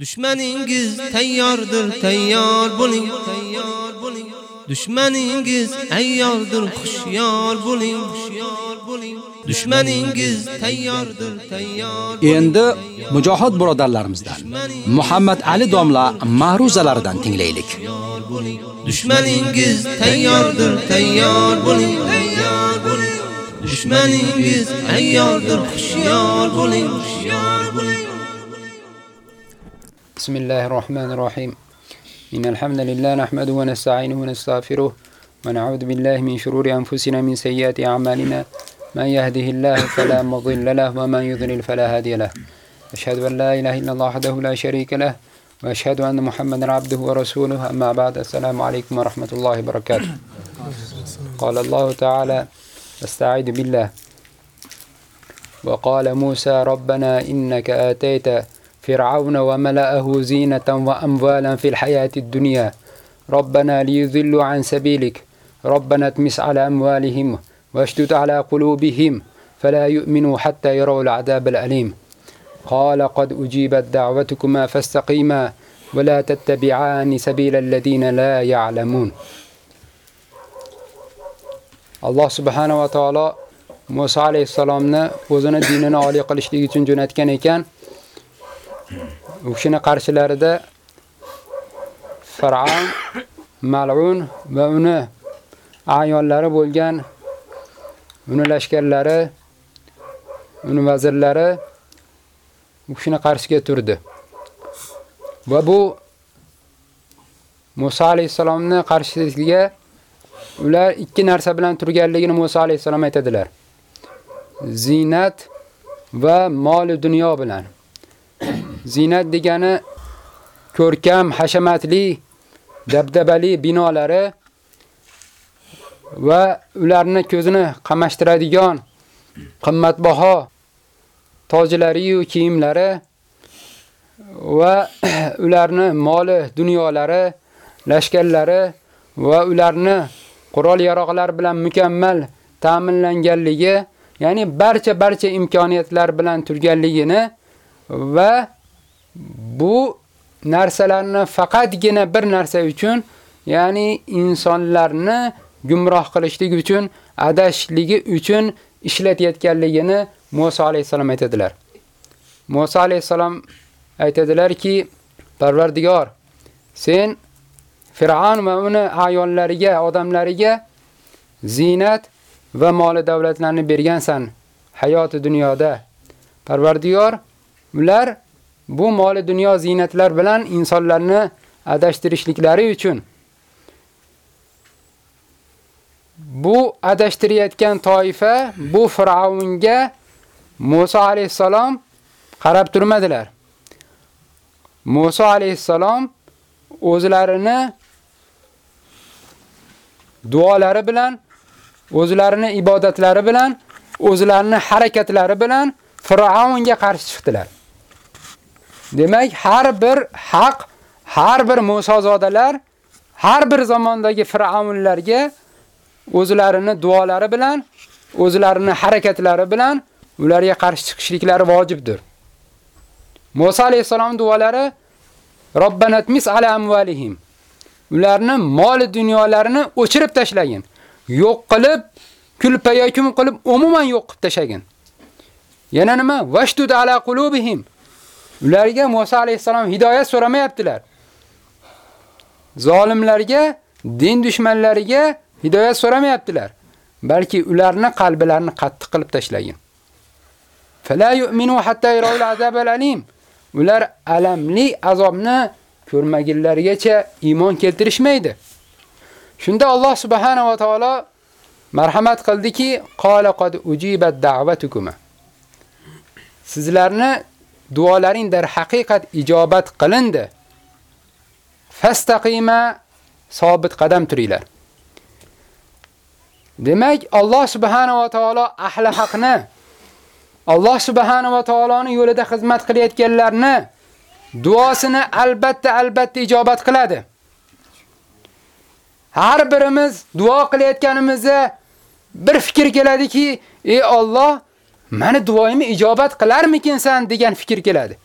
Dushmaningiz tayyordir, tayyor bo'ling, tayyor bo'ling. Dushmaningiz ayyordir, xushyor bo'ling, xushyor bo'ling. Dushmaningiz tayyordir, tayyor. Endi mujohid birodarlarimizdan Muhammad Ali domla ma'ruzalaridan tinglaylik. Dushmaningiz tayyordir, tayyor bo'ling, tayyor bo'ling. Dushmaningiz ayyordir, xushyor bo'ling, xushyor bo'ling. بسم الله الرحمن الرحيم إن الحمد لله نحمده ونستعينه ونستغفره ونعوذ بالله من شرور أنفسنا من سيئات أعمالنا من يهده الله فلا مضل له ومن يضلل فلا هادي له أشهد أن لا إله إلا الله وحده لا شريك له وأشهد أن محمدا عبده ورسوله أما بعد السلام عليكم ورحمة الله وبركاته قال الله تعالى استعيذ بالله وقال موسى ربنا إنك آتيت فرعون وملأه زينة وأموالا في الحياة الدنيا. ربنا ليضلوا عن سبيلك. ربنا اتمس على أموالهم واشدد على قلوبهم فلا يؤمنوا حتى يروا العذاب الأليم. قال قد أجيبت دعوتكما فاستقيما ولا تتبعان سبيل الذين لا يعلمون. alloh subhanava taolo muso alayhissalomni o'zini dinini oliy qilishlik uchun jo'natgan u kishini qarshilarida Fir'aun, Mal'un va uni ayonlari bo'lgan uni lashkarlari, uni vazirlari u kishini qarshiga turdi. Va bu Musa alayhisalomni qarshisiga ular ikki narsa bilan turganligini Musa alayhisalom aytadilar. Zinat va mol dunyo bilan. Zinat degani ko'rkam, hashamatli, dabdabali binolari va ularni ko'zini qamashtiradigan qimmatbaho tojlari yu kiyimlari va ularni moli, dunyolari, lashkarlari va ularni qurol yaroqlar bilan mukammal ta'minlanganligi, ya'ni barcha barcha imkoniyatlar bilan turganligini va bu narsalarni faqatgina bir narsa uchun, ya'ni insonlarni gumroh qilishlik uchun, adashligi uchun ishlatayotganligini Musa alayhisalom aytadilar. Musa alayhisalom aytadilarki, Parvardigor, sen Fir'aun va uni ayollariga, odamlariga zinat va mol davlatlarni bergansan hayoti dunyoda. Parvardigor, ular bu moli dunyo ziynatlar bilan insonlarni adashtirishliklari uchun bu adashtirayotgan toifa bu fir'avnga Musa alayhisalom qarab turmadilar. Musa alayhisalom o'zlarini duolari bilan, o'zlarini ibodatlari bilan, o'zlarini harakatlari bilan fir'avnga qarshi chiqdilar. Demak, har bir haq, har bir Musozodalar har bir zamondagi fir'avnlarga o'zlarini duolari bilan, o'zlarini harakatlari bilan ularga qarshi chiqishliklari vojibdir. Musa alayhisalom duolari Robbanatmis ala amvalihim. Ularni mol dunyolarini o'chirib tashlagin. Yo'q qilib, kulpayakum qilib umuman yo'q qilib tashagin. Yana nima? Vashdud ala qulubihim. Ularga Musa alayhisalom hidoyat so'ramayaptilar. Zolimlarga, din dushmanlariga hidoyat so'ramayaptilar, balki ularni qalblarini qattiq qilib tashlagan. Fala yu'minu hatta yarawul azabal alim. Ular alamli azobni ko'rmagunlarigacha iymon keltirishmaydi. Shunda Alloh subhanahu va taolo marhamat qildiki, qala qad ujibat da'vatukuma. Sizlarni duolaring dar haqiqat ijobat qilindi. Fastaqima sobit qadam turinglar. Demak, Alloh subhanahu va taolo ahli haqni Alloh subhanahu va taoloning yo'lida xizmat qilayotganlarni duosini albatta albatta ijobat qiladi. Har birimiz duo qilayotganimizda bir fikr keladiki, ey Alloh, mani duoyimni ijobat qilarmikinsan degan fikr keladi.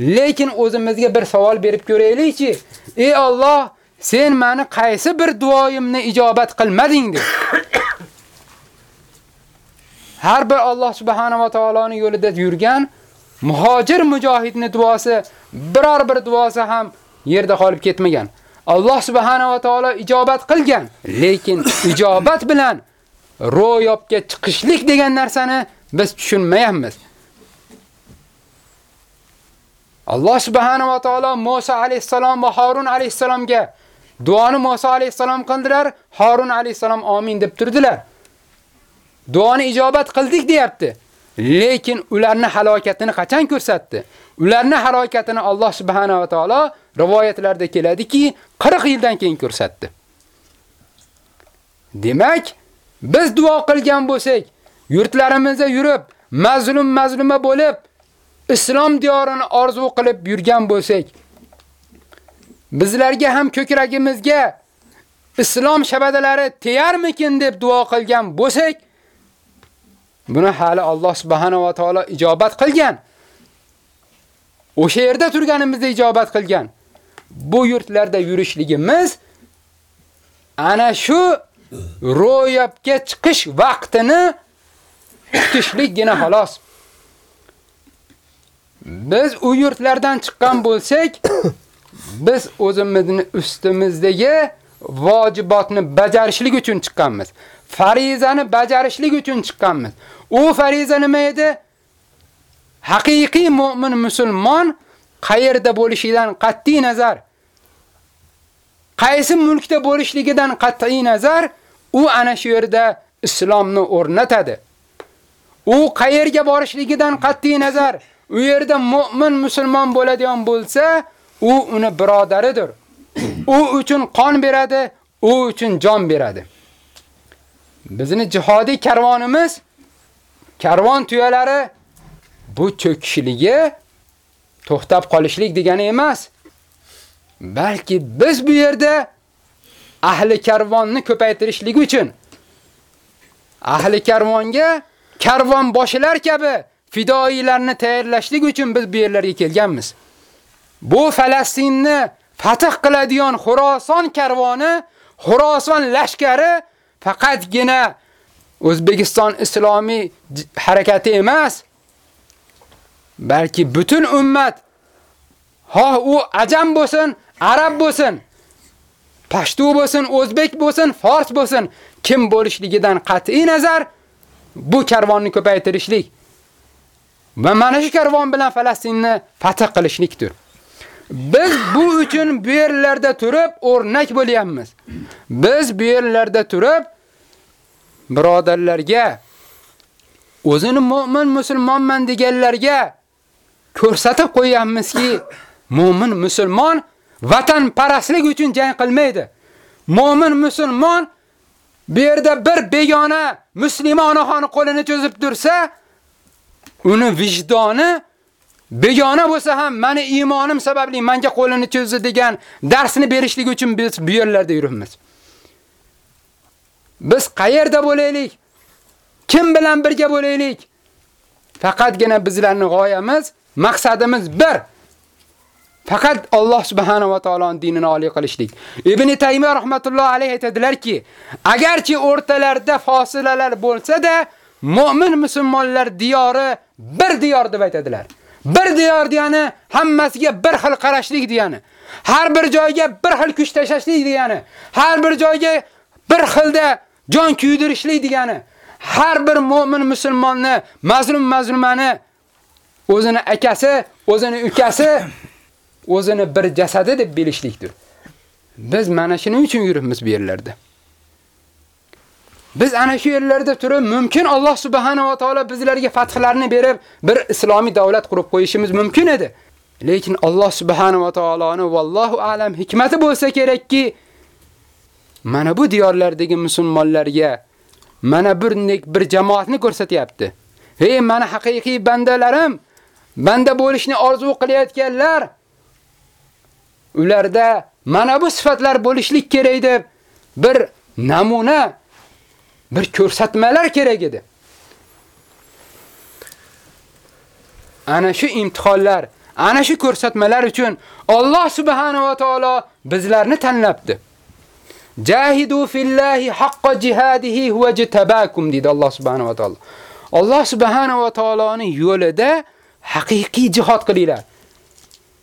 Lekin o'zimizga bir savol berib ko'raylikchi. Ey Alloh, sen meni qaysi bir duoyimni ijobat qilmading deb. Har bir Alloh subhanahu va taoloning yo'lida yurgan muhojir mujohidning duosi biror bir duosi ham yerda qolib ketmagan. Alloh subhanahu va taolo ijobat qilgan, lekin ijobat bilan ro'yobga chiqishlik degan narsani biz tushunmayapmiz. Alloh subhanahu va taolo Musa alayhisalom va Harun alayhisalomga duoni Musa alayhisalom qildilar, Harun alayhisalom amin deb turdilar. Duoni ijobat qildik deyapti. Lekin ularni halokatini qachon ko'rsatdi? Ularni halokatini Alloh subhanahu va taolo rivoyatlarda keladiki, 40 yildan keyin ko'rsatdi. Demak, biz duo qilgan bo'lsak, yurtlarimizda yurib, mazlum mazluma bo'lib, islom diyorini orzu qilib yurgan bo'lsak, bizlarga ham ko'kragimizga islom shabadalari teyarmikin deb duo qilgan bo'lsak, buni hali Alloh subhanahu va taolo ijobat qilgan. O'sha yerda turganimizda ijobat qilgan. Bu yurtlarda yurishligimiz ana shu ro'yobga chiqish vaqtini kutishlikgina xolos. Biz u yurtlardan chiqqan bo'lsak, biz o'zimizning ustimizdagi vojibotni bajarishlik uchun chiqqanmiz. Farizani bajarishlik uchun chiqqanmiz. U fariza nima edi? Haqiqiy mu'min musulmon qayerda bo'lishidan qat'iy nazar, qaysi mulkda bo'lishligidan qat'iy nazar, u ana shu yerda islomni o'rnatadi. U qayerga borishligidan qat'iy nazar, u yerda mu'min musulmon bo'ladigan bo'lsa, u uni birodaridir. U uchun qon beradi, u uchun jon beradi. Bizni jihodiy karvonimiz karvon tuyalari bu cho'kishligi to'xtab qolishlik degani emas. Balki biz bu yerda ahli karvonni ko'paytirishlik uchun ahli karvonga karvon boshilar kabi fidoilarni tayyorlashlik uchun biz bu yerlarga kelganmiz. Bu Falastinni fath qiladigan Xorason karvoni, Xorason lashkari faqatgina O'zbekiston islomiy harakati emas, balki butun ummat ha u ajam bo'lsin, arab bo'lsin, pashto bo'lsin, o'zbek bo'lsin, fors bo'lsin, kim bo'lishligidan qat'iy nazar bu karvonni ko'paytirishlik va mana shu karvon bilan Falastinni fath qilishlikdir. Biz bu uchun bu yerlarda turib o'rnak bo'lyapmiz. Biz bu yerlarda turib birodarlarga o'zini mu'min musulmonman deganlarga ko'rsatib qo'yamizki, mu'min musulmon vatan parastlik uchun jang qilmaydi. Mu'min musulmon bu yerda bir begona musulmon onaxoni qo'lini cho'zib tursa, uni vijdoni begona bo'lsa ham meni iymonim sababli menga qo'lini cho'zdi degan darsni berishlik uchun biz bu yerlarda yuribmiz. Biz qayerda bo'laylik? Kim bilan birga bo'laylik? Faqatgina bizlarning g'oyamiz, maqsadimiz bir. Faqat Alloh subhanahu va taoloning dinini oliy qilishlik. Ibn Taymiyo rahmatullohi alayhi aytadilar-ki, agarchi o'rtalarda fosilalar bo'lsa-da, mu'min musulmonlar diyori bir diyor deb aytadilar. Bir diyor degani hammasiga bir xil qarashlik degani. Har bir joyga bir xil kuch tashlashlik degani. Har bir joyga bir xilda jon kuydirishlik degani. Har bir mu'min musulmonni, mazlum mazlumani o'zini akasi, o'zini ukasi, o'zini bir jasadi deb bilishlikdir. Biz mana shuning uchun yuribmiz bu yerlarda. Biz ana shu yerlarda turib, mumkin Alloh subhanahu va taolo bizlarga fathlarni berib, bir islomiy davlat qurib qo'yishimiz mumkin edi. Lekin Alloh subhanahu va taoloni vallohu alam hikmati bo'lsa kerakki, mana bu diyorlardagi musulmonlarga mana bir nek bir jamoatni ko'rsatyapti. Hey, mana haqiqiy bandalarim, banda bo'lishni orzu qilayotganlar, ularda mana bu sifatlar bo'lishlik kerak deb bir namuna bir ko'rsatmalar kerak edi. Ana shu imtihonlar, ana shu ko'rsatmalar uchun Alloh subhanahu va taolo bizlarni tanlabdi. Jahidu fillahi haqqa jihadihi huwa jitabakum dedi Alloh subhanahu va taolo. Alloh subhanahu va taoloning yo'lida haqiqiy jihad qilinglar.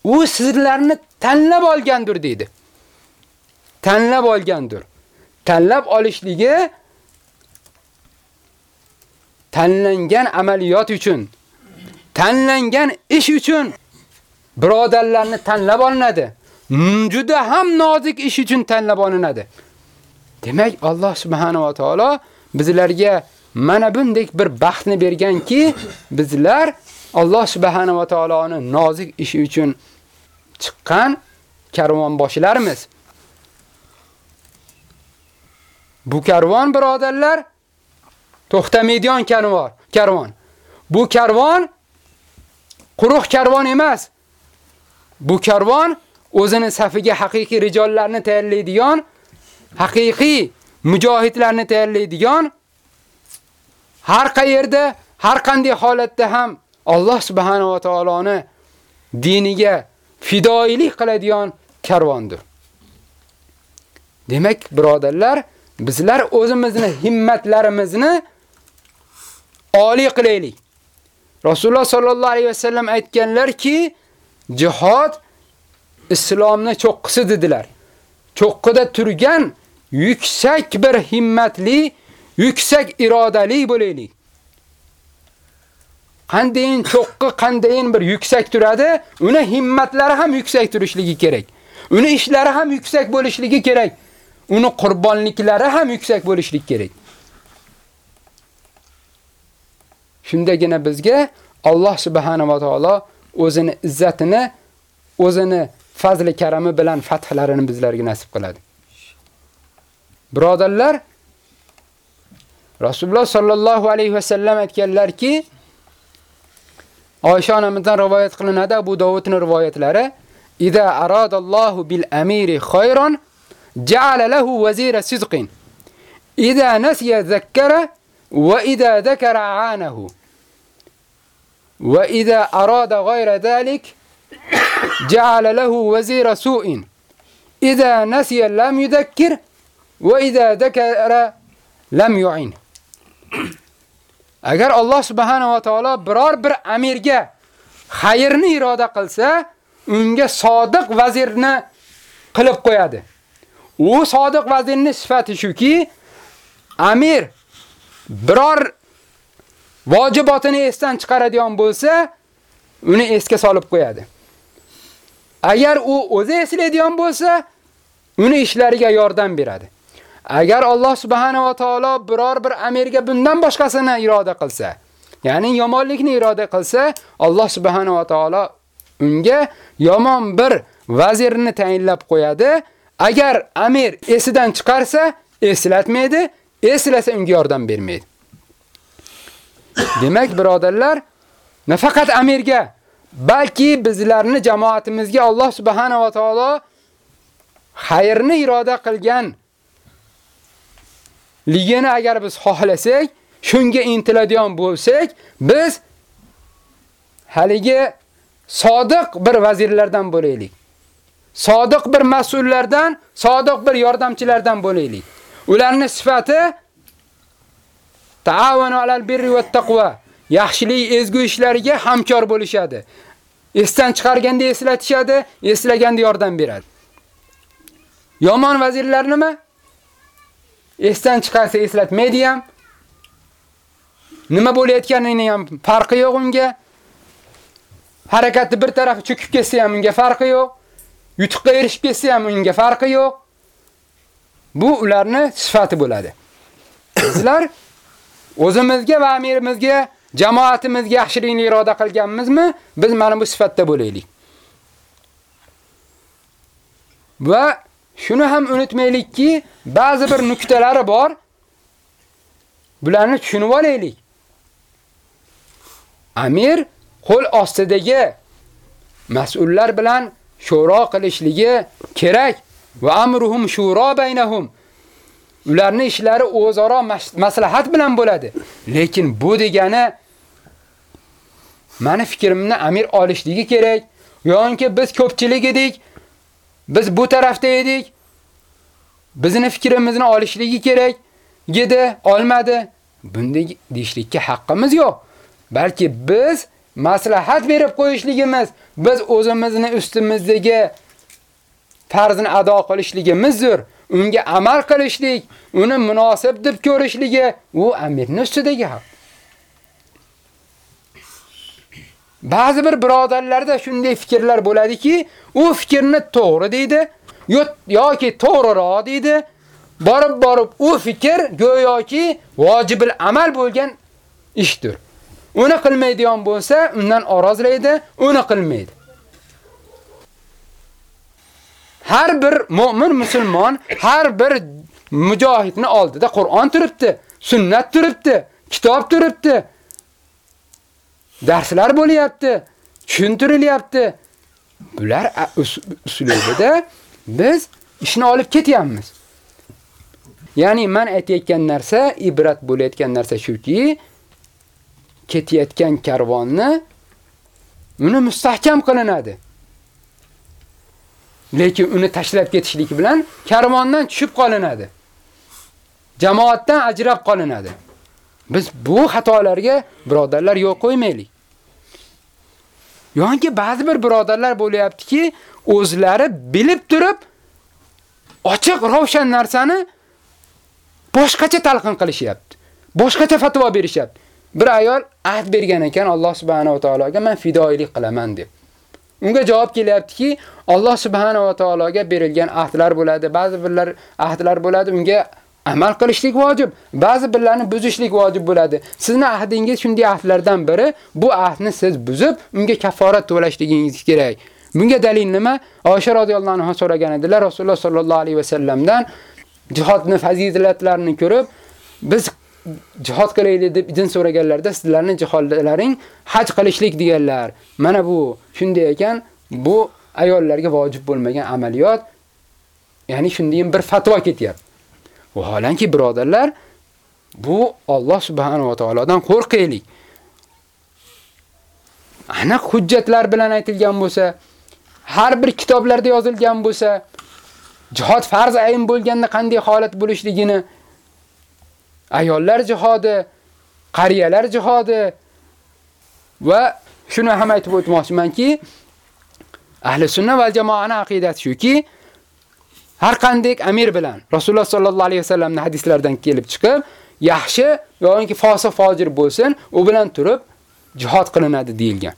U sizlarni tanlab olgandir deydi. Tanlab olgandir. Tanlab olishligi tanlangan amaliyot uchun, tanlangan ish uchun birodarlarni tanlab olinadi. Juda ham nozik ish uchun tanlab olinadi. Demak, Alloh subhanahu va taolo bizlarga mana bundek bir baxtni berganki, bizlar Alloh subhanahu va taoloning nozik ishi uchun chiqqan karvonboshilarimiz. Bu karvon birodarlar to'xtamaydigan karvon, karvon. Bu karvon quruq karvon emas. Bu karvon o'zini safiga haqiqiy rijollarni tayyorlaydigan, haqiqiy mujohidlarni tayyorlaydigan, har qayerda, har qanday holatda ham Alloh subhanahu va taoloni diniga fidoilik qiladigan karvondir. Demak, birodarlar, bizlar o'zimizni himmatlarimizni oliy qilaylik. Rasululloh sollallohu alayhi vasallam aytganlarki, jihad islomni cho'qqisi dedilar. Cho'qqida turgan yuksak bir himmatli, yuksak irodali bo'laylik. Qandayin cho'qqi, qandayin bir yuksak turadi, uni himmatlari ham yuksak turishligi kerak. Uni ishlari ham yuksak bo'lishligi kerak. Uni qurbonliklari ham yuksak bo'lishligi kerak. Shundagina bizga Alloh subhanahu va taolo o'zini izzatini, o'zini fazli karami bilan fathlarini bizlarga nasib qiladi. Birodarlar, Rasululloh sallallohu alayhi va sallam aytganlarki, Ayşe anamızdan rivayet kılınada bu Davud'un rivayetlere İza aradallahu bil emiri hayran ceale lehu vezire sidqin İza nesiye zekkere ve iza zekere aanehu ve iza arada gayre zalik ceale lehu vezire su'in İza nesiye lem yüzekkir ve iza zekere lem yu'in Agar Alloh subhanahu va taolo biror bir amirga xayrni iroda qilsa, unga sodiq vazirni qilib qo'yadi. U sodiq vazirning sifati shuki, amir biror vojibotini esdan chiqaradigan bo'lsa, uni esga solib qo'yadi. Agar u o'zi eslaydigan bo'lsa, uni ishlariga yordam beradi. Agar Alloh subhanahu va taolo biror bir amirga bundan boshqasini iroda qilsa, ya'ni yomonlikni iroda qilsa, Alloh subhanahu va taolo unga yomon bir vazirni tayinlab qo'yadi. Agar amir esidan chiqarsa, eslatmaydi, eslasa unga yordam bermaydi. Demak, birodarlar, nafaqat amirga, balki bizlarni jamoatimizga Alloh subhanahu va taolo xayrni iroda qilgan ligini agar biz xohlasak, shunga intiladigan bo'lsak, biz haligi sodiq bir vazirlardan bo'laylik. Sodiq bir mas'ullardan, sodiq bir yordamchilardan bo'laylik. Ularning sifati ta'awunu alal birri va taqva. Yaxshilik, ezgu ishlariga hamkor bo'lishadi. Esdan chiqarganda eslatishadi, eslaganda yordam beradi. Yomon vazirlar nima? Esdan chiqarsa eslatmaydi ham. Nima bo'layotganini ham farqi yo'q unga. Harakatni bir tarafi cho'kib ketsa ham unga farqi yo'q. Yutuqqa erishib ketsa ham unga farqi yo'q. Bu ularni sifati bo'ladi. Bizlar o'zimizga va amirimizga, jamoatimizga yaxshilikni iroda qilganmizmi, biz mana bu sifatda bo'laylik. Va Shuni ham unutmaylikki, ba'zi bir nuqtalari bor. Bularni tushunib olaylik. Amir qo'l ostidagi mas'ullar bilan shuro qilishligi kerak va amruhum shuro baynahum. Ularning ishlari o'zaro maslahat bilan bo'ladi. Lekin bu degani meni fikrimni amir olishligi kerak, Yo'nki biz ko'pchilik edik, biz bu tarafda edik. Bizni fikrimizni olishligi kerak. Gedi, olmadi. Bunday deyishlikka haqqimiz yo'q. Balki biz maslahat berib qo'yishligimiz, biz o'zimizni ustimizdagi farzini ado qilishligimizdir. Unga amal qilishlik, uni munosib deb ko'rishligi u amirning ustidagi haq. Ba'zi bir birodarlarda shunday fikrlar bo'ladiki, u fikrni to'g'ri deydi, yoki to'g'riroq deydi. Borib borib u fikr go'yoki vojibul amal bo'lgan ishdir. Uni qilmaydigan bo'lsa, undan orozlaydi, uni qilmaydi. Har bir mu'min musulmon, har bir mujohidni oldida Qur'on turibdi, sunnat turibdi, kitob turibdi. Darslar bo'lyapti, tushuntirilyapti. Bular usulida biz ishni olib ketyapmiz. Ya'ni men aytayotgan narsa, ibrat bo'layotgan narsa shuki, ketayotgan karvonni uni mustahkam qilinadi. Lekin uni tashlab ketishlik bilan karvondan tushib qolinadi. Jamoatdan ajrab qolinadi. Biz bu xatolarga birodarlar yo'q qo'ymaylik. Yo'nki ba'zi bir birodarlar bo'lyaptiki, o'zlari bilib turib ochiq ravshan narsani boshqacha talqin qilishyapti. Boshqacha fatvo berishyapti. Bir ayol ahd bergan ekan Alloh subhanahu va taologa men fidoilik qilaman deb. Unga javob kelyaptiki, Alloh subhanahu va taologa berilgan ahdlar bo'ladi, ba'zi birlar ahdlar bo'ladi, unga amal qilishlik vojib, ba'zi birlarni buzishlik vojib bo'ladi. Sizning ahdingiz shunday ahdlardan biri, bu ahdni siz buzib, unga kaforat to'lashligingiz kerak. Bunga dalil nima? Oysha radhiyallohu anha so'ragan edilar Rasululloh sollallohu alayhi va sallamdan jihodni fazilatlarini ko'rib, biz jihod qilaylik deb izn so'raganlarda sizlarning jihodlaring haj qilishlik deganlar. Mana bu shunday ekan, bu ayollarga vojib bo'lmagan amaliyot. Ya'ni shunday bir fatvo ketyapti. Vaholanki birodarlar, bu Alloh subhanahu va taolodan qo'rqaylik. Aniq hujjatlar bilan aytilgan bo'lsa, har bir kitoblarda yozilgan bo'lsa, jihod farz ayin bo'lganda qanday holat bo'lishligini, ayollar jihodi, qariyalar jihodi va shuni ham aytib o'tmoqchimanki, ahli sunna va jamoaning aqidasi shuki, har qanday amir bilan Rasululloh sallallohu alayhi vasallamning hadislaridan kelib chiqib, yaxshi yoki fosiq fojir bo'lsin, u bilan turib jihad qilinadi deyilgan.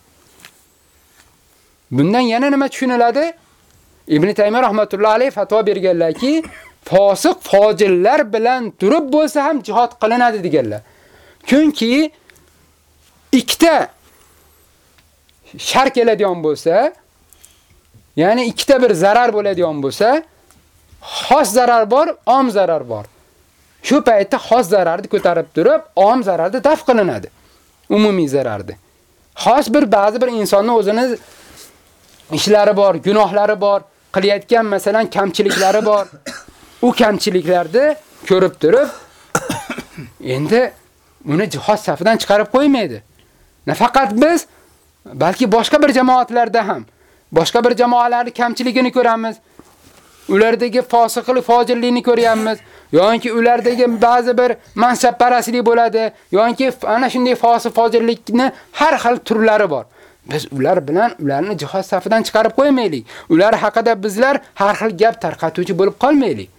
Bundan yana nima tushuniladi? Ibn Taymiyya rahmatullohi alayhi fatvo berganlarki, fosiq fojirlar bilan turib bo'lsa ham jihad qilinadi deganlar. Chunki ikkita shar keladigan bo'lsa, ya'ni ikkita bir zarar bo'ladigan bo'lsa, xos zarar bor, om zarar bor. Shu paytda xos zararni ko'tarib turib, om zararni daf qilinadi. Umumiy zararni. Xos bir ba'zi bir insonning o'zini ishlari bor, gunohlari bor, qilayotgan masalan kamchiliklari bor. U kamchiliklarni ko'rib turib, endi uni jihod safidan chiqarib qo'ymaydi. Nafaqat biz, balki boshqa bir jamoatlarda ham boshqa bir jamoalarning kamchiligini ko'ramiz. Ulardagi fosiqlik, fojirlikni ko'ryapmiz. Yo'inki ulardagi ba'zi bir mansabparastlik bo'ladi, yo'inki ana shunday fosiq, fojirlikni har xil turlari bor. Biz ular bilan ularni jihod safidan chiqarib qo'ymaylik. Ular haqida bizlar har xil gap tarqatuvchi bo'lib qolmaylik.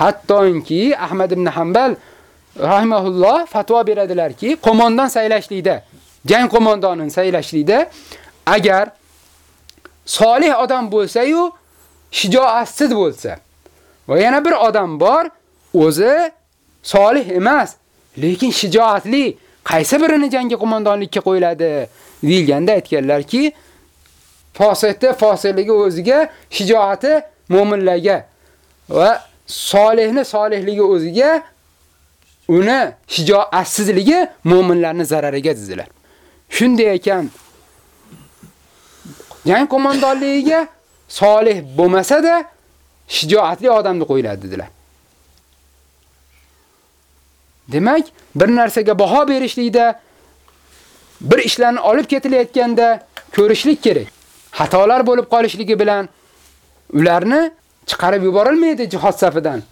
Hattoki Ahmad ibn Hanbal rahimahulloh fatvo beradilarki, qo'mondan saylashlikda, jang qo'mondonini saylashlikda agar solih odam bo'lsa-yu, shijoatsiz bo'lsa va yana bir odam bor, o'zi solih emas, lekin shijoatli, qaysi birini jangga qo'mondonlikka qo'yiladi deyilganda aytganlarki, fosiqni fosiqligi o'ziga, shijoati mu'minlarga va solihni solihligi o'ziga, uni shijoatsizligi mu'minlarning zarariga dedilar. Shunday ekan, jang qo'mondonligiga solih bo'lmasa-da shijoatli odamni qo'yiladi dedilar. Demak, bir narsaga baho berishlikda bir ishlarni olib ketilayotganda ko'rishlik kerak. Xatolar bo'lib qolishligi bilan ularni chiqarib yuborilmaydi jihod safidan.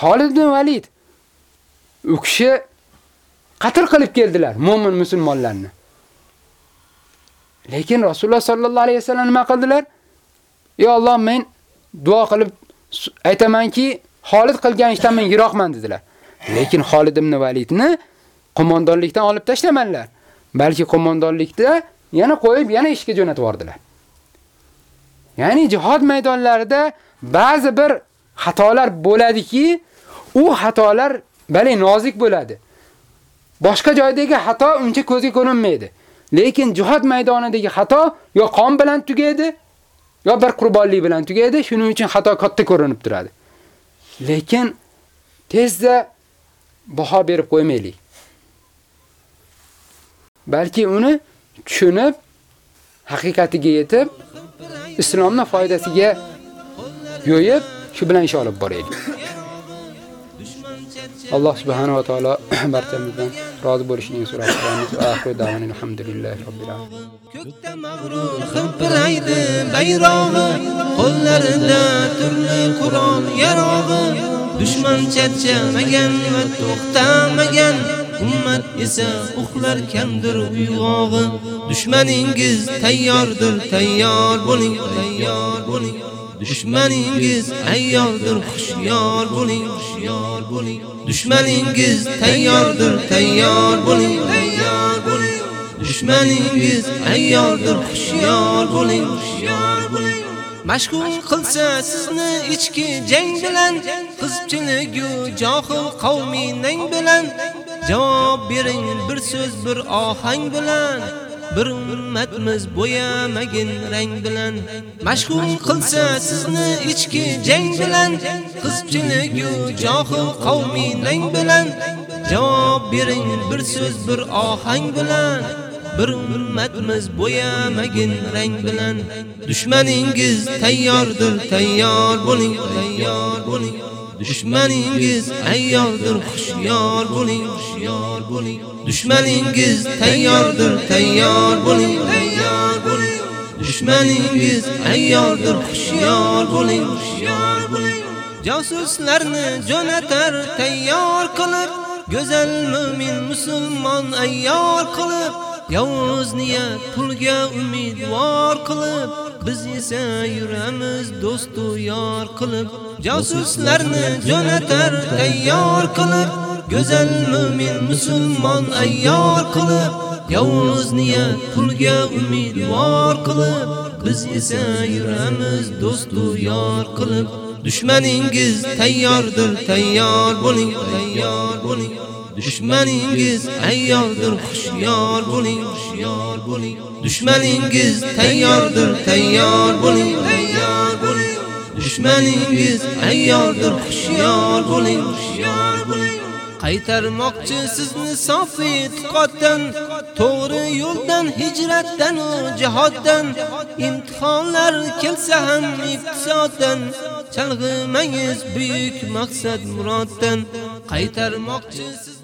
Xolid ibn Valid u kishi qatl qilib keldilar mu'min musulmonlarni. Lekin Rasululloh sallallohu alayhi vasallam nima qildilar? "Ey Alloh, men duo qilib aytamanki, Xolid qilgan ishdan men yiroqman" dedilar. Lekin Xolid ibn Validni qo'mondonlikdan olib tashlamanlar. Balki qo'mondonlikda yana qo'yib, yana ishga jo'natib yubordilar. Ya'ni jihad maydonlarida ba'zi bir xatolar bo'ladiki, u xatolar balay nozik bo'ladi. Boshqa joydagi xato uncha ko'zga ko'rinmaydi. Lekin jihad maydonidagi xato yo qon bilan tugaydi, yo bir qurbonlik bilan tugaydi, shuning uchun xato katta ko'rinib turadi. Lekin tezda baho berib qo'ymaylik. Balki uni tushunib, haqiqatiga yetib, islomning foydasiga yo'yib, shu bilan ish olib boraylik. Alloh subhanahu va taolo barchamizdan rozi bo'lishini so'rab qolamiz. Va oxiru davoni alhamdulillahi robbil alamin. Ko'kda mag'rur himpiraydi bayrog'i, qo'llarida turli Qur'on yarog'i. Dushman charchamagan va to'xtamagan, ummat esa uxlar kamdir uyg'og'i. Dushmaningiz tayyordir, tayyor bo'ling, tayyor bo'ling. Dushmaningiz ayyordir, xushyor bo'ling, xushyor bo'ling. Dushmaningiz tayyordir, tayyor bo'ling, tayyor bo'ling. Dushmaningiz ayyordir, xushyor bo'ling, xushyor bo'ling. Mashg'ul qilsa sizni ichki jang bilan, qizchilik-yu johil qavmining bilan javob bering bir so'z bir ohang bilan. Bir ummatmiz bo'yamagin rang bilan. Mashg'ul qilsa sizni ichki jang bilan qizchilik yu johil qavmiy nang bilan. Javob bering bir so'z bir ohang bilan. Bir ummatmiz bo'yamagin rang bilan. Dushmaningiz tayyordir tayyor bo'ling tayyor bo'ling. Dushmaningiz ayyordir, xushyor bo'ling, xushyor bo'ling. Dushmaningiz tayyordir, tayyor bo'ling, tayyor bo'ling. Dushmaningiz ayyordir, xushyor bo'ling, xushyor bo'ling. Josuslarni jo'natar tayyor qilib, go'zal mu'min musulmon ayyor qilib, yovuz niyat pulga umidvor qilib biz esa yuramiz do'stu yor qilib. Josuslarni jo'natar tayyor qilib go'zal mu'min musulmon ayyor qilib. Yovuz niyat pulga umidvor qilib biz esa yuramiz do'stu yor qilib. Dushmaningiz tayyordir tayyor bo'ling tayyor bo'ling. Dushmaningiz ayyordir, xushyor bo'ling, xushyor bo'ling. Dushmaningiz tayyordir, tayyor bo'ling, tayyor bo'ling. Dushmaningiz ayyordir, xushyor bo'ling, xushyor bo'ling. Qaytarmoqchi sizni sofi tuqotdan, to'g'ri yo'ldan, hijratdan jihoddan, imtihonlar kelsa ham iqtisoddan, chalg'imangiz buyuk maqsad muroddan, qaytarmoqchi sizni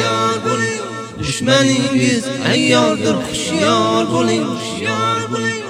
Dushmaningiz ayyordir, xushyor bo'ling, xushyor bo'ling.